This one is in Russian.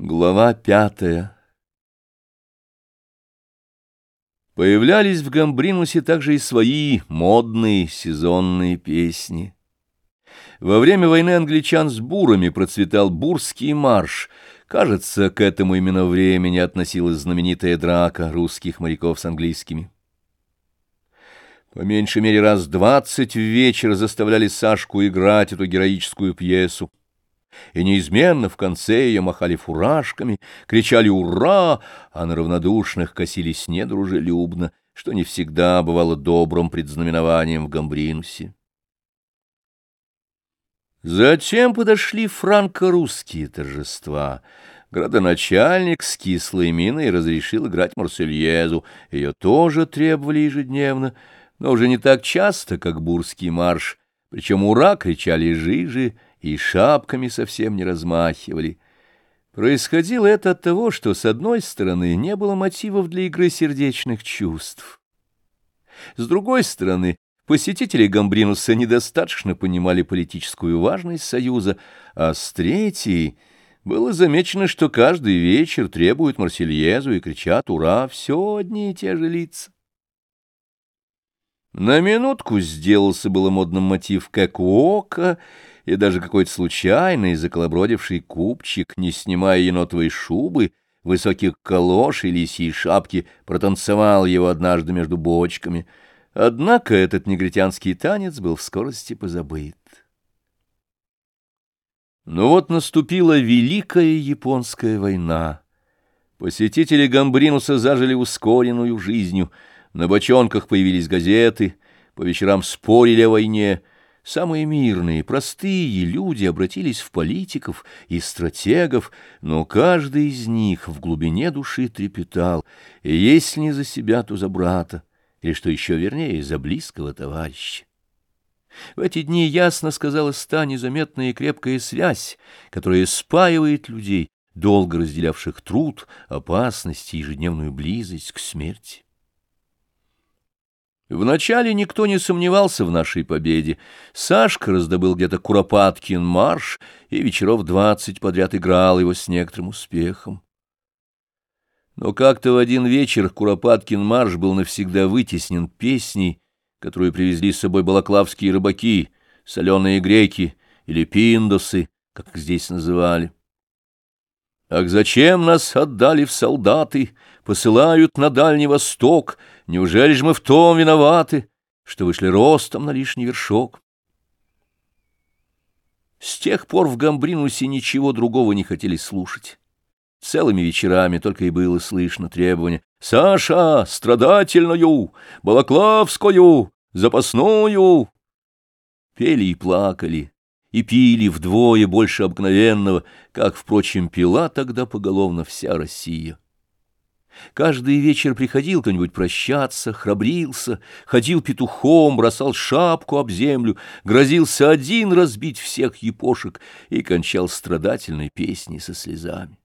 Глава пятая Появлялись в Гамбринусе также и свои модные сезонные песни. Во время войны англичан с бурами процветал бурский марш. Кажется, к этому именно времени относилась знаменитая драка русских моряков с английскими. По меньшей мере раз двадцать в вечер заставляли Сашку играть эту героическую пьесу и неизменно в конце ее махали фуражками, кричали «Ура!», а на равнодушных косились недружелюбно, что не всегда бывало добрым предзнаменованием в Гамбринусе. Затем подошли франко-русские торжества. Градоначальник с кислой миной разрешил играть Марсельезу. Ее тоже требовали ежедневно, но уже не так часто, как Бурский марш. Причем «Ура!» кричали «Жижи!» И шапками совсем не размахивали. Происходило это от того, что, с одной стороны, не было мотивов для игры сердечных чувств. С другой стороны, посетители Гамбринуса недостаточно понимали политическую важность Союза, а с третьей было замечено, что каждый вечер требуют Марсельезу и кричат «Ура!» все одни и те же лица. На минутку сделался было модным мотив «Как око», и даже какой-то случайный заколобродивший купчик, не снимая енотовой шубы, высоких калош и лисьей шапки, протанцевал его однажды между бочками. Однако этот негритянский танец был в скорости позабыт. Но вот наступила Великая Японская война. Посетители Гамбринуса зажили ускоренную жизнью, на бочонках появились газеты, по вечерам спорили о войне — Самые мирные, простые люди обратились в политиков и стратегов, но каждый из них в глубине души трепетал, и если не за себя, то за брата, или, что еще вернее, за близкого товарища. В эти дни ясно сказалась та незаметная и крепкая связь, которая спаивает людей, долго разделявших труд, опасность и ежедневную близость к смерти. Вначале никто не сомневался в нашей победе. Сашка раздобыл где-то Куропаткин марш, и вечеров двадцать подряд играл его с некоторым успехом. Но как-то в один вечер Куропаткин марш был навсегда вытеснен песней, которую привезли с собой балаклавские рыбаки, соленые греки или пиндосы, как их здесь называли. Ах, зачем нас отдали в солдаты, посылают на Дальний Восток? Неужели же мы в том виноваты, что вышли ростом на лишний вершок? С тех пор в Гамбринусе ничего другого не хотели слушать. Целыми вечерами только и было слышно требование «Саша, страдательную, балаклавскую, запасную!» Пели и плакали и пили вдвое больше обыкновенного, как, впрочем, пила тогда поголовно вся Россия. Каждый вечер приходил кто-нибудь прощаться, храбрился, ходил петухом, бросал шапку об землю, грозился один разбить всех епошек и кончал страдательной песней со слезами.